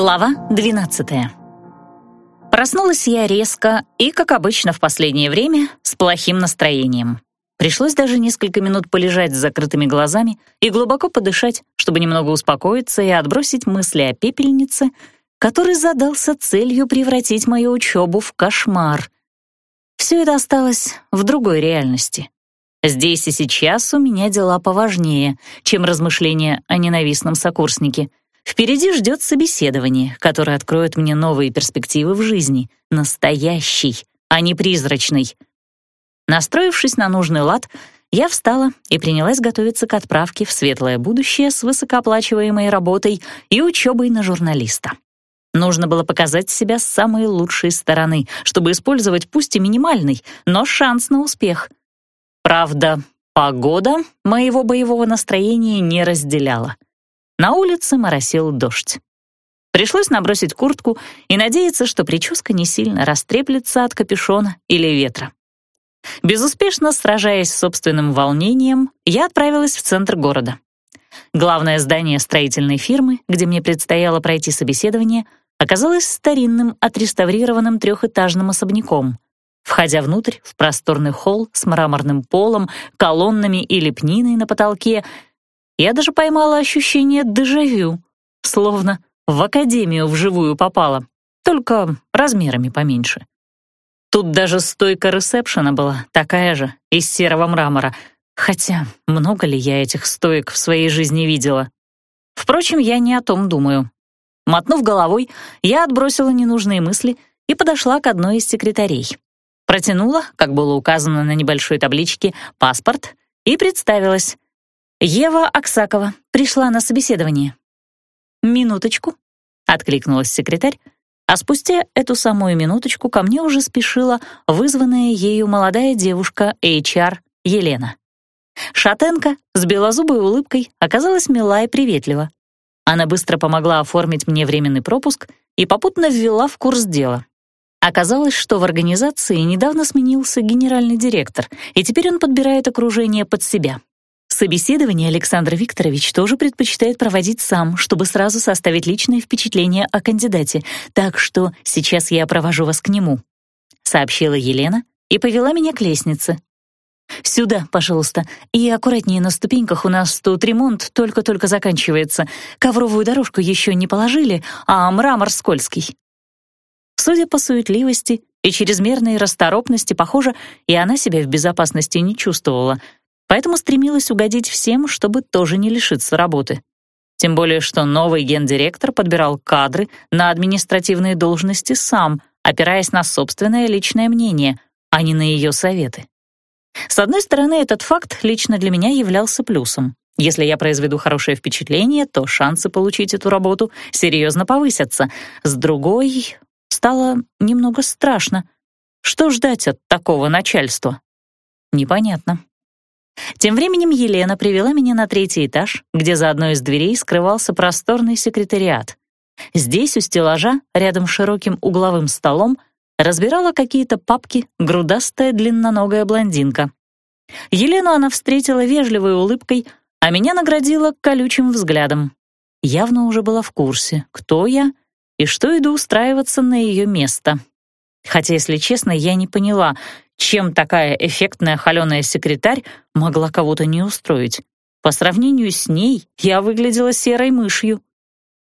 Глава 12 Проснулась я резко и, как обычно в последнее время, с плохим настроением. Пришлось даже несколько минут полежать с закрытыми глазами и глубоко подышать, чтобы немного успокоиться и отбросить мысли о пепельнице, который задался целью превратить мою учебу в кошмар. Все это осталось в другой реальности. Здесь и сейчас у меня дела поважнее, чем размышления о ненавистном сокурснике. Впереди ждет собеседование, которое откроет мне новые перспективы в жизни. Настоящий, а не призрачный. Настроившись на нужный лад, я встала и принялась готовиться к отправке в светлое будущее с высокооплачиваемой работой и учебой на журналиста. Нужно было показать себя с самой лучшей стороны, чтобы использовать пусть и минимальный, но шанс на успех — Правда, погода моего боевого настроения не разделяла. На улице моросил дождь. Пришлось набросить куртку и надеяться, что прическа не сильно растреплется от капюшона или ветра. Безуспешно сражаясь с собственным волнением, я отправилась в центр города. Главное здание строительной фирмы, где мне предстояло пройти собеседование, оказалось старинным отреставрированным трехэтажным особняком — Входя внутрь, в просторный холл с мраморным полом, колоннами и лепниной на потолке, я даже поймала ощущение дежавю, словно в академию вживую попала, только размерами поменьше. Тут даже стойка ресепшена была такая же, из серого мрамора, хотя много ли я этих стоек в своей жизни видела? Впрочем, я не о том думаю. Мотнув головой, я отбросила ненужные мысли и подошла к одной из секретарей. Протянула, как было указано на небольшой табличке, паспорт и представилась. «Ева Аксакова пришла на собеседование». «Минуточку», — откликнулась секретарь, а спустя эту самую минуточку ко мне уже спешила вызванная ею молодая девушка HR Елена. Шатенка с белозубой улыбкой оказалась мила и приветлива. Она быстро помогла оформить мне временный пропуск и попутно ввела в курс дела. Оказалось, что в организации недавно сменился генеральный директор, и теперь он подбирает окружение под себя. Собеседование Александр Викторович тоже предпочитает проводить сам, чтобы сразу составить личное впечатление о кандидате, так что сейчас я провожу вас к нему», — сообщила Елена и повела меня к лестнице. «Сюда, пожалуйста, и аккуратнее на ступеньках, у нас тут ремонт только-только заканчивается. Ковровую дорожку еще не положили, а мрамор скользкий». Судя по суетливости и чрезмерной расторопности, похоже, и она себя в безопасности не чувствовала, поэтому стремилась угодить всем, чтобы тоже не лишиться работы. Тем более, что новый гендиректор подбирал кадры на административные должности сам, опираясь на собственное личное мнение, а не на ее советы. С одной стороны, этот факт лично для меня являлся плюсом. Если я произведу хорошее впечатление, то шансы получить эту работу серьезно повысятся. С другой, Стало немного страшно. Что ждать от такого начальства? Непонятно. Тем временем Елена привела меня на третий этаж, где за одной из дверей скрывался просторный секретариат. Здесь у стеллажа, рядом с широким угловым столом, разбирала какие-то папки грудастая длинноногая блондинка. Елену она встретила вежливой улыбкой, а меня наградила колючим взглядом. Явно уже была в курсе, кто я и что иду устраиваться на ее место. Хотя, если честно, я не поняла, чем такая эффектная холеная секретарь могла кого-то не устроить. По сравнению с ней я выглядела серой мышью.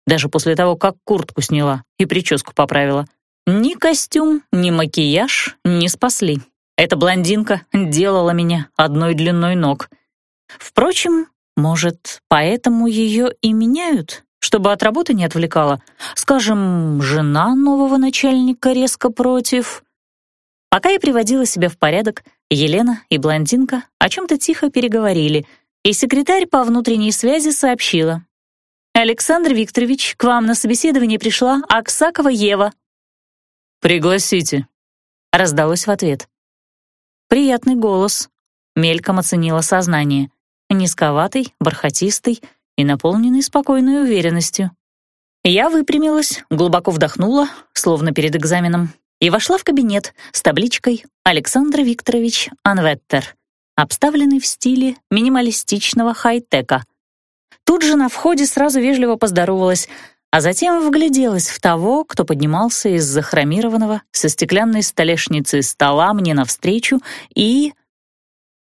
Даже после того, как куртку сняла и прическу поправила. Ни костюм, ни макияж не спасли. Эта блондинка делала меня одной длиной ног. Впрочем, может, поэтому ее и меняют чтобы от работы не отвлекала. Скажем, жена нового начальника резко против. Пока я приводила себя в порядок, Елена и блондинка о чем-то тихо переговорили, и секретарь по внутренней связи сообщила. «Александр Викторович, к вам на собеседование пришла Аксакова Ева». «Пригласите», — раздалось в ответ. Приятный голос, мельком оценила сознание. Низковатый, бархатистый — и наполненный спокойной уверенностью. Я выпрямилась, глубоко вдохнула, словно перед экзаменом, и вошла в кабинет с табличкой «Александр Викторович Анветтер», обставленный в стиле минималистичного хай-тека. Тут же на входе сразу вежливо поздоровалась, а затем вгляделась в того, кто поднимался из захромированного со стеклянной столешницы стола мне навстречу, и...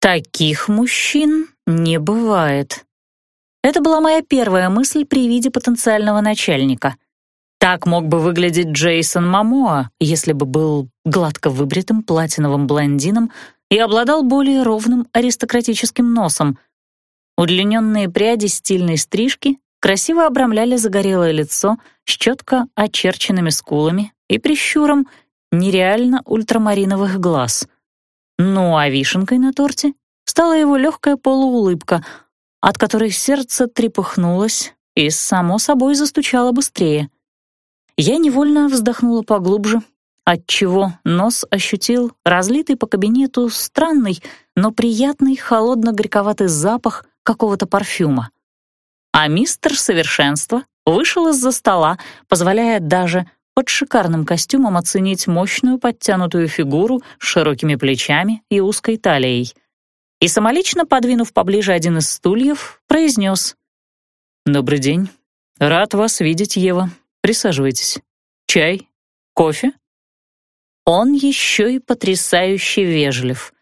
Таких мужчин не бывает. Это была моя первая мысль при виде потенциального начальника. Так мог бы выглядеть Джейсон Мамоа, если бы был гладко выбритым платиновым блондином и обладал более ровным аристократическим носом. Удлиненные пряди стильной стрижки красиво обрамляли загорелое лицо с четко очерченными скулами и прищуром нереально ультрамариновых глаз. Ну а вишенкой на торте стала его легкая полуулыбка, от которой сердце трепыхнулось и, само собой, застучало быстрее. Я невольно вздохнула поглубже, отчего нос ощутил разлитый по кабинету странный, но приятный холодно-горьковатый запах какого-то парфюма. А мистер Совершенство вышел из-за стола, позволяя даже под шикарным костюмом оценить мощную подтянутую фигуру с широкими плечами и узкой талией. И самолично подвинув поближе один из стульев, произнес «Добрый день. Рад вас видеть, Ева. Присаживайтесь. Чай? Кофе?» Он еще и потрясающе вежлив.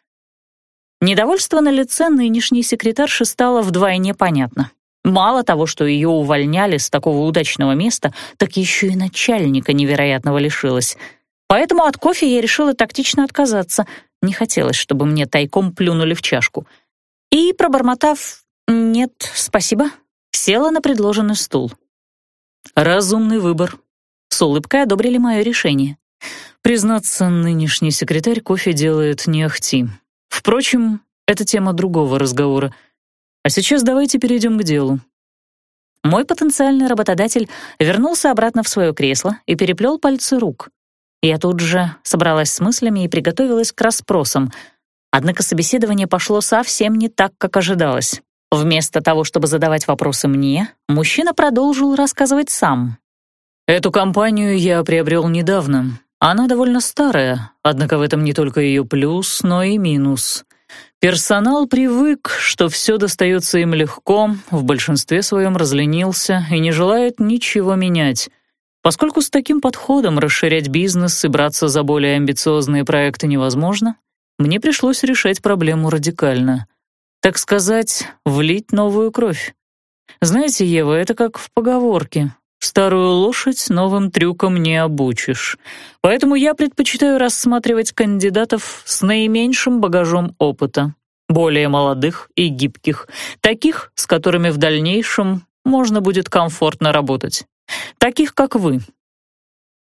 Недовольство на лице нынешней секретарши стало вдвойне понятно. Мало того, что ее увольняли с такого удачного места, так еще и начальника невероятного лишилась. Поэтому от кофе я решила тактично отказаться. Не хотелось, чтобы мне тайком плюнули в чашку. И, пробормотав «нет, спасибо», села на предложенный стул. «Разумный выбор», — с улыбкой одобрили мое решение. Признаться, нынешний секретарь кофе делает не ахти. Впрочем, это тема другого разговора — а сейчас давайте перейдем к делу. Мой потенциальный работодатель вернулся обратно в свое кресло и переплел пальцы рук. Я тут же собралась с мыслями и приготовилась к расспросам. Однако собеседование пошло совсем не так, как ожидалось. Вместо того, чтобы задавать вопросы мне, мужчина продолжил рассказывать сам. «Эту компанию я приобрел недавно. Она довольно старая, однако в этом не только ее плюс, но и минус. Персонал привык, что все достается им легко, в большинстве своем разленился и не желает ничего менять. Поскольку с таким подходом расширять бизнес и браться за более амбициозные проекты невозможно, мне пришлось решать проблему радикально. Так сказать, влить новую кровь. Знаете, Ева, это как в поговорке Старую лошадь новым трюком не обучишь. Поэтому я предпочитаю рассматривать кандидатов с наименьшим багажом опыта, более молодых и гибких, таких, с которыми в дальнейшем можно будет комфортно работать. Таких, как вы.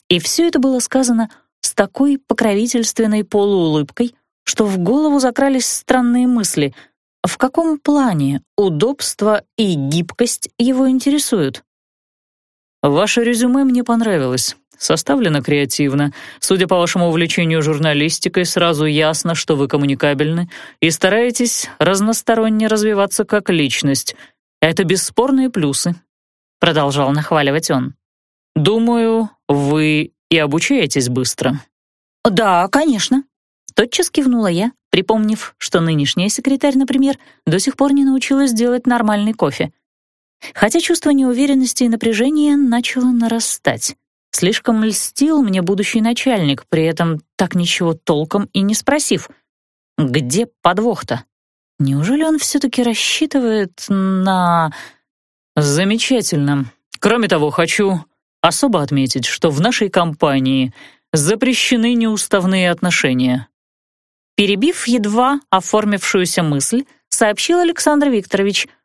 И все это было сказано с такой покровительственной полуулыбкой, что в голову закрались странные мысли. В каком плане удобство и гибкость его интересуют? Ваше резюме мне понравилось. Составлено креативно. Судя по вашему увлечению журналистикой, сразу ясно, что вы коммуникабельны и стараетесь разносторонне развиваться как личность. Это бесспорные плюсы, продолжал нахваливать он. Думаю, вы и обучаетесь быстро. Да, конечно. Тотчас кивнула я, припомнив, что нынешняя секретарь, например, до сих пор не научилась делать нормальный кофе. Хотя чувство неуверенности и напряжения начало нарастать. Слишком льстил мне будущий начальник, при этом так ничего толком и не спросив. Где подвох-то? Неужели он все-таки рассчитывает на... Замечательно. Кроме того, хочу особо отметить, что в нашей компании запрещены неуставные отношения. Перебив едва оформившуюся мысль, сообщил Александр Викторович —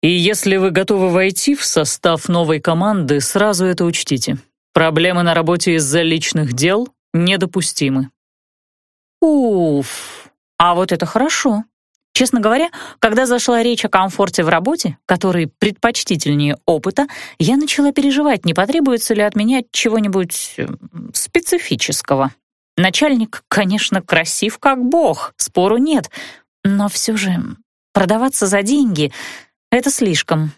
и если вы готовы войти в состав новой команды, сразу это учтите. Проблемы на работе из-за личных дел недопустимы. Уф, а вот это хорошо. Честно говоря, когда зашла речь о комфорте в работе, который предпочтительнее опыта, я начала переживать, не потребуется ли от меня чего-нибудь э, специфического. Начальник, конечно, красив как бог, спору нет, но все же продаваться за деньги это слишком.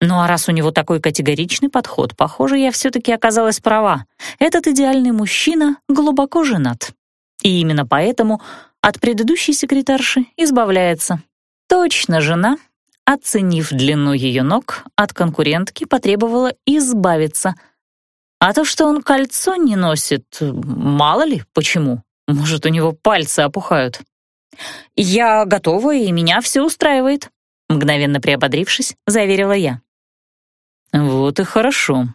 Ну а раз у него такой категоричный подход, похоже, я все-таки оказалась права. Этот идеальный мужчина глубоко женат. И именно поэтому от предыдущей секретарши избавляется. Точно жена, оценив длину ее ног, от конкурентки потребовала избавиться. А то, что он кольцо не носит, мало ли почему. Может, у него пальцы опухают. «Я готова, и меня все устраивает», — мгновенно приободрившись, заверила я. «Вот и хорошо».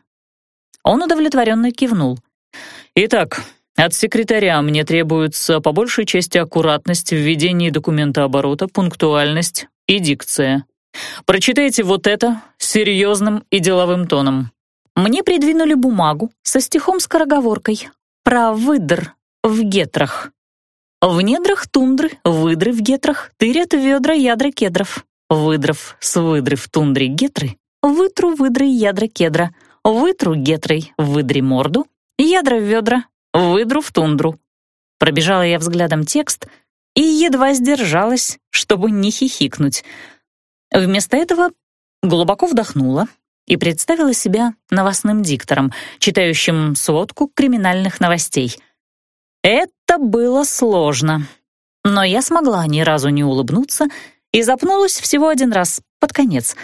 Он удовлетворенно кивнул. «Итак, от секретаря мне требуется по большей части аккуратность в ведении документа оборота, пунктуальность и дикция. Прочитайте вот это серьезным и деловым тоном. Мне придвинули бумагу со стихом-скороговоркой про выдр в гетрах. В недрах тундры, выдры в гетрах, тырят ведра ядра кедров. Выдров с выдры в тундре гетры, вытру выдры ядра кедра, вытру гетрой выдре морду, ядра в ведра, выдру в тундру. Пробежала я взглядом текст и едва сдержалась, чтобы не хихикнуть. Вместо этого глубоко вдохнула и представила себя новостным диктором, читающим сводку криминальных новостей. Это было сложно, но я смогла ни разу не улыбнуться и запнулась всего один раз, под конец,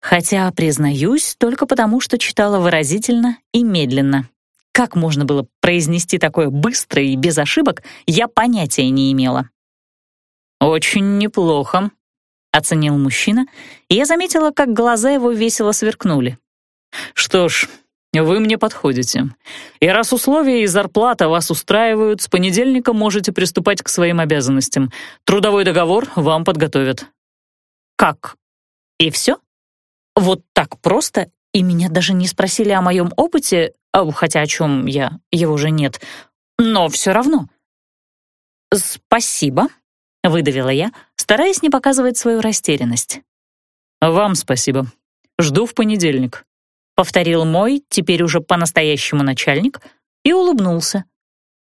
хотя, признаюсь, только потому, что читала выразительно и медленно. Как можно было произнести такое быстро и без ошибок, я понятия не имела. «Очень неплохо», — оценил мужчина, и я заметила, как глаза его весело сверкнули. «Что ж, вы мне подходите. И раз условия и зарплата вас устраивают, с понедельника можете приступать к своим обязанностям. Трудовой договор вам подготовят». «Как? И все? Вот так просто? И меня даже не спросили о моем опыте, хотя о чем я, его же нет. Но все равно. «Спасибо», — выдавила я, стараясь не показывать свою растерянность. «Вам спасибо. Жду в понедельник», — повторил мой, теперь уже по-настоящему начальник, и улыбнулся.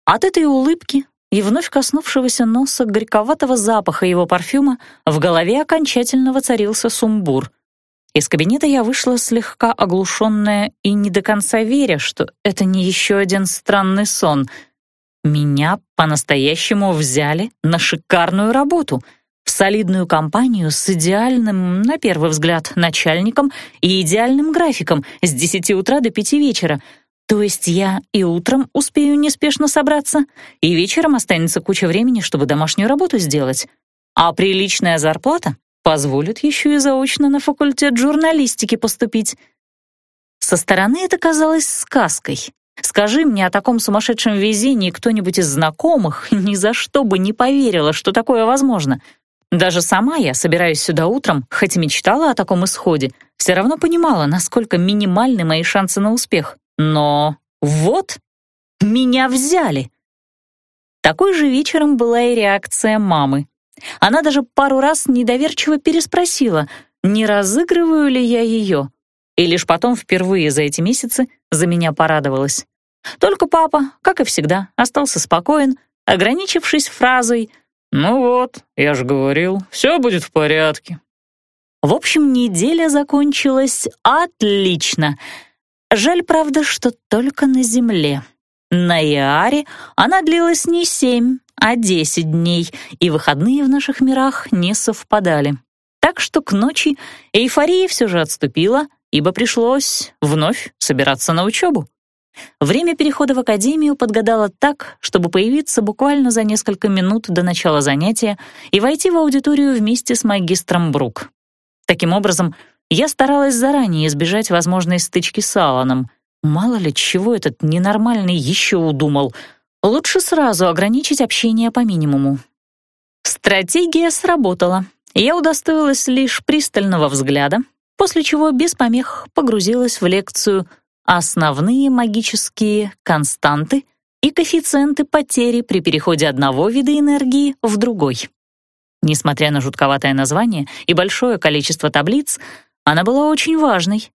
От этой улыбки и вновь коснувшегося носа горьковатого запаха его парфюма в голове окончательно воцарился сумбур. Из кабинета я вышла слегка оглушенная и не до конца веря, что это не еще один странный сон. Меня по-настоящему взяли на шикарную работу, в солидную компанию с идеальным, на первый взгляд, начальником и идеальным графиком с 10 утра до 5 вечера. То есть я и утром успею неспешно собраться, и вечером останется куча времени, чтобы домашнюю работу сделать. А приличная зарплата позволит еще и заочно на факультет журналистики поступить. Со стороны это казалось сказкой. Скажи мне о таком сумасшедшем везении кто-нибудь из знакомых, ни за что бы не поверила, что такое возможно. Даже сама я, собираясь сюда утром, хоть и мечтала о таком исходе, все равно понимала, насколько минимальны мои шансы на успех. Но вот, меня взяли. Такой же вечером была и реакция мамы. Она даже пару раз недоверчиво переспросила, не разыгрываю ли я ее, и лишь потом впервые за эти месяцы за меня порадовалась. Только папа, как и всегда, остался спокоен, ограничившись фразой «Ну вот, я же говорил, все будет в порядке». В общем, неделя закончилась отлично. Жаль, правда, что только на земле. На Иаре она длилась не семь, а 10 дней, и выходные в наших мирах не совпадали. Так что к ночи эйфория все же отступила, ибо пришлось вновь собираться на учебу. Время перехода в академию подгадало так, чтобы появиться буквально за несколько минут до начала занятия и войти в аудиторию вместе с магистром Брук. Таким образом, я старалась заранее избежать возможной стычки с Аланом. Мало ли, чего этот ненормальный еще удумал — Лучше сразу ограничить общение по минимуму. Стратегия сработала. Я удостоилась лишь пристального взгляда, после чего без помех погрузилась в лекцию «Основные магические константы и коэффициенты потери при переходе одного вида энергии в другой». Несмотря на жутковатое название и большое количество таблиц, она была очень важной.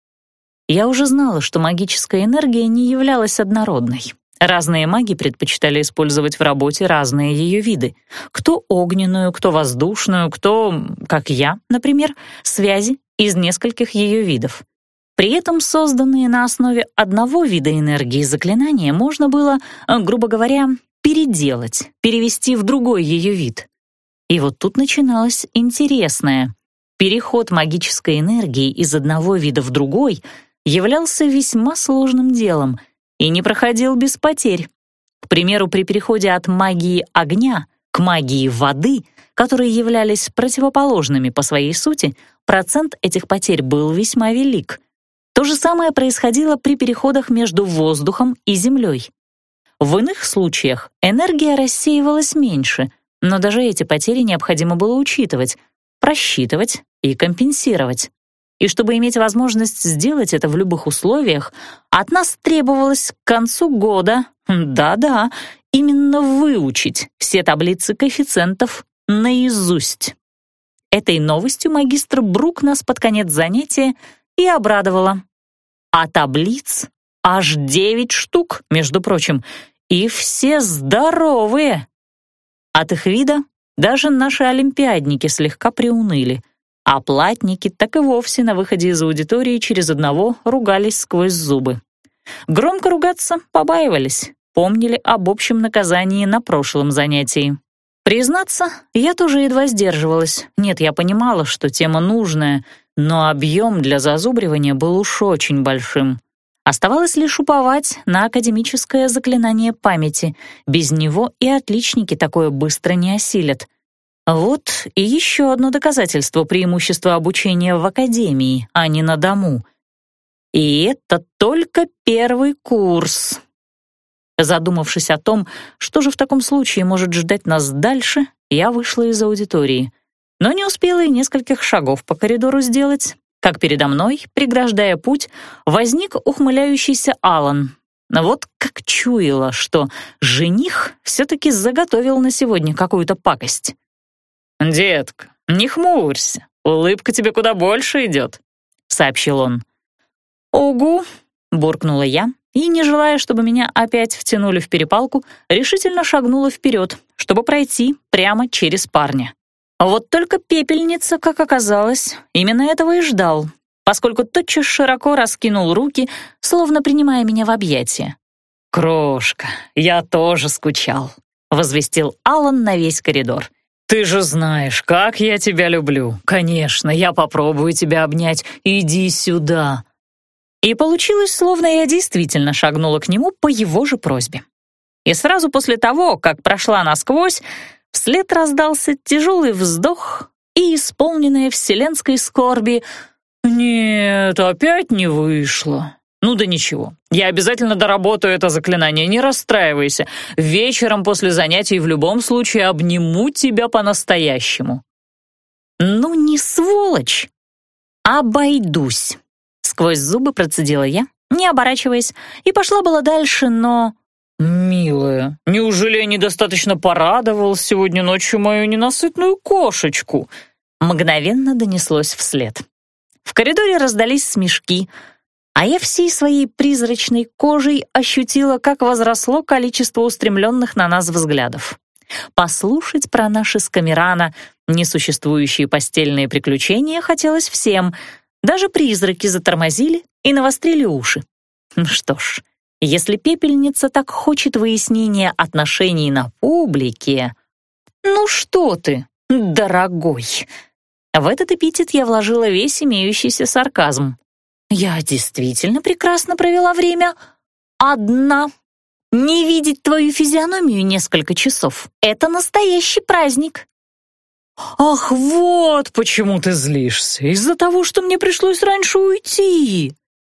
Я уже знала, что магическая энергия не являлась однородной. Разные маги предпочитали использовать в работе разные ее виды. Кто огненную, кто воздушную, кто, как я, например, связи из нескольких ее видов. При этом созданные на основе одного вида энергии заклинания можно было, э, грубо говоря, переделать, перевести в другой ее вид. И вот тут начиналось интересное. переход магической энергии из одного вида в другой являлся весьма сложным делом и не проходил без потерь. К примеру, при переходе от магии огня к магии воды, которые являлись противоположными по своей сути, процент этих потерь был весьма велик. То же самое происходило при переходах между воздухом и землей. В иных случаях энергия рассеивалась меньше, но даже эти потери необходимо было учитывать, просчитывать и компенсировать. И чтобы иметь возможность сделать это в любых условиях, от нас требовалось к концу года, да-да, именно выучить все таблицы коэффициентов наизусть. Этой новостью магистр Брук нас под конец занятия и обрадовала. А таблиц аж девять штук, между прочим, и все здоровые. От их вида даже наши олимпиадники слегка приуныли, а платники так и вовсе на выходе из аудитории через одного ругались сквозь зубы. Громко ругаться побаивались, помнили об общем наказании на прошлом занятии. Признаться, я тоже едва сдерживалась. Нет, я понимала, что тема нужная, но объем для зазубривания был уж очень большим. Оставалось лишь уповать на академическое заклинание памяти. Без него и отличники такое быстро не осилят. Вот и еще одно доказательство преимущества обучения в академии, а не на дому. И это только первый курс. Задумавшись о том, что же в таком случае может ждать нас дальше, я вышла из аудитории. Но не успела и нескольких шагов по коридору сделать, как передо мной, преграждая путь, возник ухмыляющийся Алан. Вот как чуяла, что жених все-таки заготовил на сегодня какую-то пакость. «Детка, не хмурься, улыбка тебе куда больше идет», — сообщил он. «Угу», — буркнула я, и, не желая, чтобы меня опять втянули в перепалку, решительно шагнула вперед, чтобы пройти прямо через парня. Вот только пепельница, как оказалось, именно этого и ждал, поскольку тотчас широко раскинул руки, словно принимая меня в объятия. «Крошка, я тоже скучал», — возвестил Алан на весь коридор. «Ты же знаешь, как я тебя люблю. Конечно, я попробую тебя обнять. Иди сюда». И получилось, словно я действительно шагнула к нему по его же просьбе. И сразу после того, как прошла насквозь, Вслед раздался тяжелый вздох и исполненная вселенской скорби «Нет, опять не вышло». «Ну да ничего, я обязательно доработаю это заклинание, не расстраивайся. Вечером после занятий в любом случае обниму тебя по-настоящему». «Ну не сволочь! Обойдусь!» Сквозь зубы процедила я, не оборачиваясь, и пошла была дальше, но «Милая, неужели я недостаточно порадовал сегодня ночью мою ненасытную кошечку?» Мгновенно донеслось вслед. В коридоре раздались смешки, а я всей своей призрачной кожей ощутила, как возросло количество устремленных на нас взглядов. Послушать про наши с Камерана несуществующие постельные приключения хотелось всем. Даже призраки затормозили и навострили уши. Ну что ж, если пепельница так хочет выяснения отношений на публике... Ну что ты, дорогой! В этот эпитет я вложила весь имеющийся сарказм. Я действительно прекрасно провела время одна. Не видеть твою физиономию несколько часов — это настоящий праздник. «Ах, вот почему ты злишься! Из-за того, что мне пришлось раньше уйти!»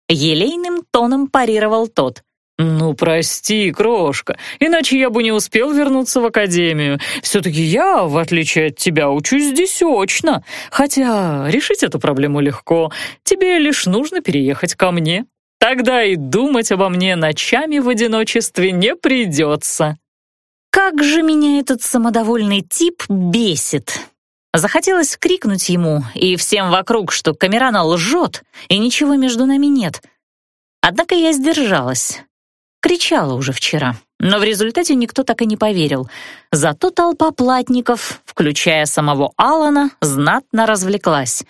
Елейным тоном парировал тот. «Ну, прости, крошка, иначе я бы не успел вернуться в академию. Все-таки я, в отличие от тебя, учусь здесь очно. Хотя решить эту проблему легко. Тебе лишь нужно переехать ко мне. Тогда и думать обо мне ночами в одиночестве не придется». «Как же меня этот самодовольный тип бесит!» Захотелось крикнуть ему и всем вокруг, что Камерана лжет, и ничего между нами нет. Однако я сдержалась. Кричала уже вчера, но в результате никто так и не поверил. Зато толпа платников, включая самого Алана, знатно развлеклась.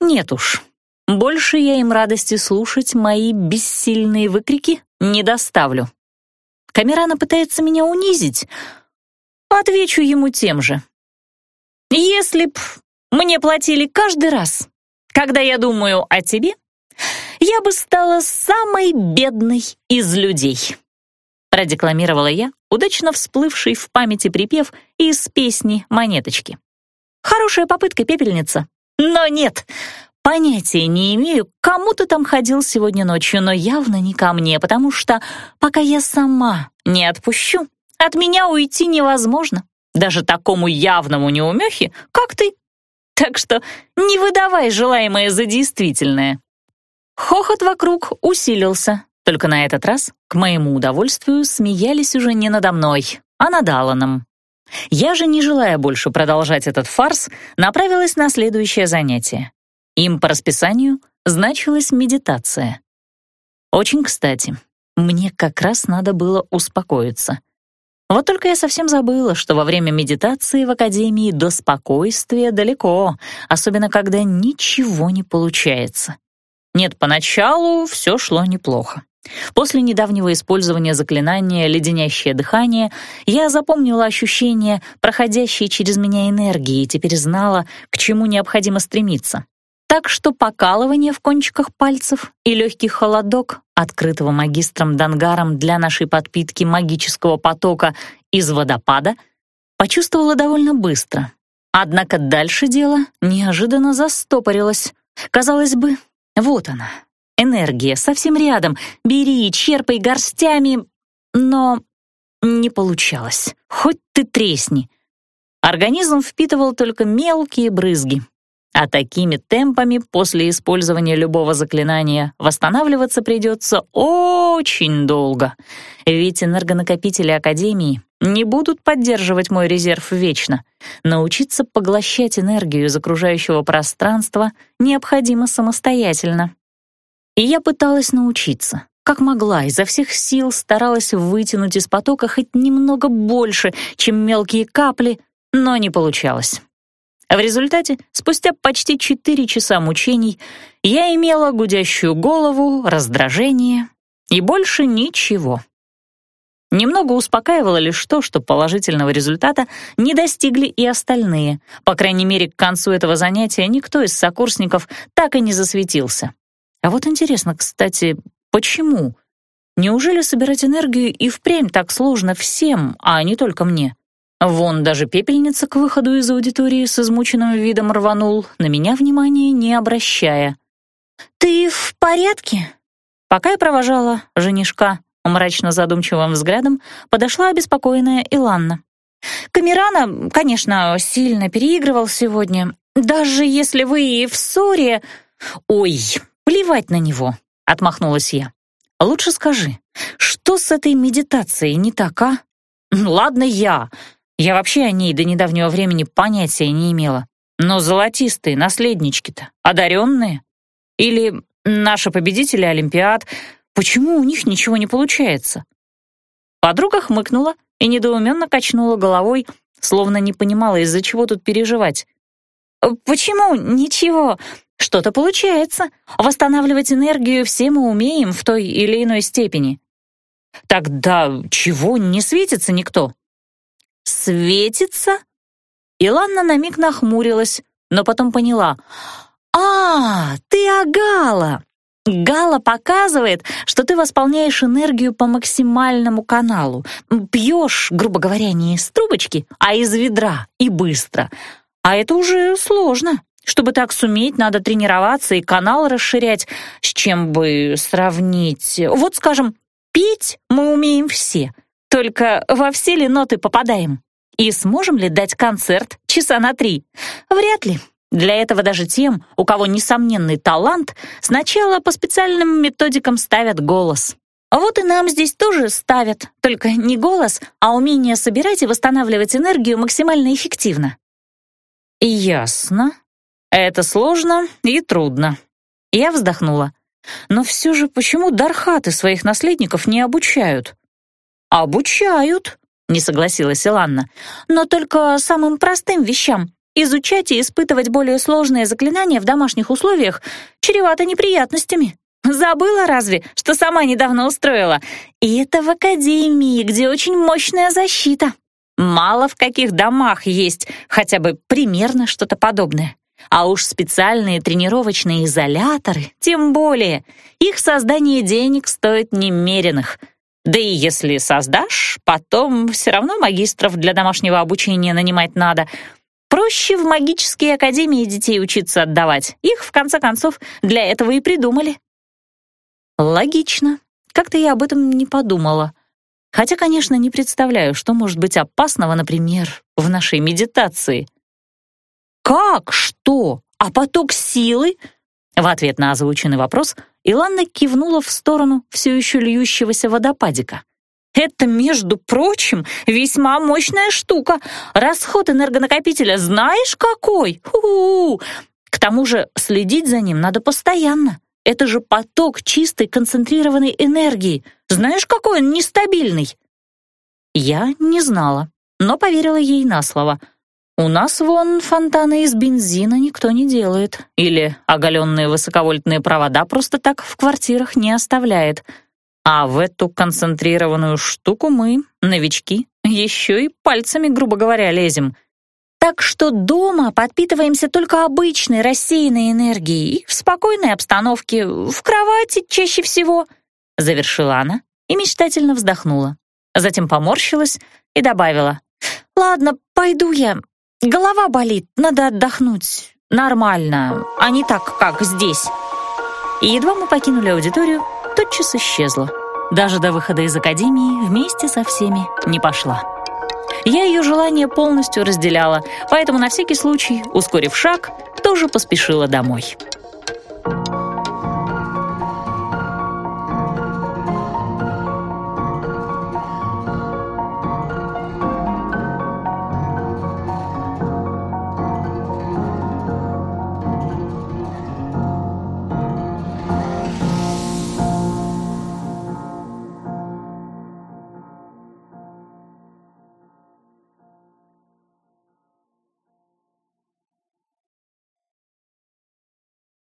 Нет уж, больше я им радости слушать мои бессильные выкрики не доставлю. Камерана пытается меня унизить. Отвечу ему тем же. Если б мне платили каждый раз, когда я думаю о тебе, я бы стала самой бедной из людей. Продекламировала я, удачно всплывший в памяти припев из песни «Монеточки». Хорошая попытка, пепельница. Но нет, понятия не имею, кому ты там ходил сегодня ночью, но явно не ко мне, потому что пока я сама не отпущу, от меня уйти невозможно. Даже такому явному неумехе, как ты. Так что не выдавай желаемое за действительное. Хохот вокруг усилился, только на этот раз, к моему удовольствию, смеялись уже не надо мной, а над Алланом. Я же, не желая больше продолжать этот фарс, направилась на следующее занятие. Им по расписанию значилась медитация. Очень кстати, мне как раз надо было успокоиться. Вот только я совсем забыла, что во время медитации в академии до спокойствия далеко, особенно когда ничего не получается. Нет, поначалу все шло неплохо. После недавнего использования заклинания «Леденящее дыхание» я запомнила ощущение проходящей через меня энергии и теперь знала, к чему необходимо стремиться. Так что покалывание в кончиках пальцев и легкий холодок, открытого магистром Дангаром для нашей подпитки магического потока из водопада, почувствовала довольно быстро. Однако дальше дело неожиданно застопорилось. Казалось бы, вот она, энергия, совсем рядом. Бери, черпай горстями. Но не получалось. Хоть ты тресни. Организм впитывал только мелкие брызги. А такими темпами после использования любого заклинания восстанавливаться придется очень долго. Ведь энергонакопители Академии не будут поддерживать мой резерв вечно. Научиться поглощать энергию из окружающего пространства необходимо самостоятельно. И я пыталась научиться. Как могла, изо всех сил старалась вытянуть из потока хоть немного больше, чем мелкие капли, но не получалось. В результате, спустя почти четыре часа мучений, я имела гудящую голову, раздражение и больше ничего. Немного успокаивало лишь то, что положительного результата не достигли и остальные. По крайней мере, к концу этого занятия никто из сокурсников так и не засветился. А вот интересно, кстати, почему? Неужели собирать энергию и впрямь так сложно всем, а не только мне? Вон даже пепельница к выходу из аудитории с измученным видом рванул, на меня внимания не обращая. «Ты в порядке?» Пока я провожала женишка мрачно задумчивым взглядом, подошла обеспокоенная Иланна. «Камерана, конечно, сильно переигрывал сегодня. Даже если вы и в ссоре...» «Ой, «Плевать на него», — отмахнулась я. «Лучше скажи, что с этой медитацией не так, а? Ладно я. Я вообще о ней до недавнего времени понятия не имела. Но золотистые наследнички-то одаренные? Или наши победители Олимпиад, почему у них ничего не получается?» Подруга хмыкнула и недоуменно качнула головой, словно не понимала, из-за чего тут переживать. «Почему ничего? Что-то получается. Восстанавливать энергию все мы умеем в той или иной степени. Тогда чего не светится никто? Светится? Иланна на миг нахмурилась, но потом поняла. «А, ты Агала!» Гала показывает, что ты восполняешь энергию по максимальному каналу. Пьешь, грубо говоря, не из трубочки, а из ведра и быстро. А это уже сложно. Чтобы так суметь, надо тренироваться и канал расширять, с чем бы сравнить. Вот, скажем, петь мы умеем все, только во все ли ноты попадаем? И сможем ли дать концерт часа на три? Вряд ли. Для этого даже тем, у кого несомненный талант, сначала по специальным методикам ставят голос. Вот и нам здесь тоже ставят, только не голос, а умение собирать и восстанавливать энергию максимально эффективно. «Ясно», это сложно и трудно. Я вздохнула. Но все же почему дархаты своих наследников не обучают? Обучают, не согласилась Иланна. Но только самым простым вещам. Изучать и испытывать более сложные заклинания в домашних условиях чревато неприятностями. Забыла разве, что сама недавно устроила? И это в академии, где очень мощная защита. Мало в каких домах есть хотя бы примерно что-то подобное. А уж специальные тренировочные изоляторы, тем более, их создание денег стоит немеренных. Да и если создашь, потом все равно магистров для домашнего обучения нанимать надо. Проще в магические академии детей учиться отдавать. Их, в конце концов, для этого и придумали. Логично. Как-то я об этом не подумала. Хотя, конечно, не представляю, что может быть опасного, например, в нашей медитации. «Как? Что? А поток силы?» В ответ на озвученный вопрос Иланна кивнула в сторону все еще льющегося водопадика. «Это, между прочим, весьма мощная штука. Расход энергонакопителя знаешь какой? Ху -ху -ху. К тому же следить за ним надо постоянно. Это же поток чистой концентрированной энергии. Знаешь, какой он нестабильный?» Я не знала, но поверила ей на слово. «У нас вон фонтаны из бензина никто не делает, или оголенные высоковольтные провода просто так в квартирах не оставляет. А в эту концентрированную штуку мы, новички, еще и пальцами, грубо говоря, лезем». Так что дома подпитываемся только обычной рассеянной энергией, в спокойной обстановке, в кровати чаще всего», — завершила она и мечтательно вздохнула. Затем поморщилась и добавила. «Ладно, пойду я. Голова болит, надо отдохнуть. Нормально, а не так, как здесь». И едва мы покинули аудиторию, тотчас исчезла. Даже до выхода из академии вместе со всеми не пошла. Я ее желание полностью разделяла, поэтому на всякий случай, ускорив шаг, тоже поспешила домой.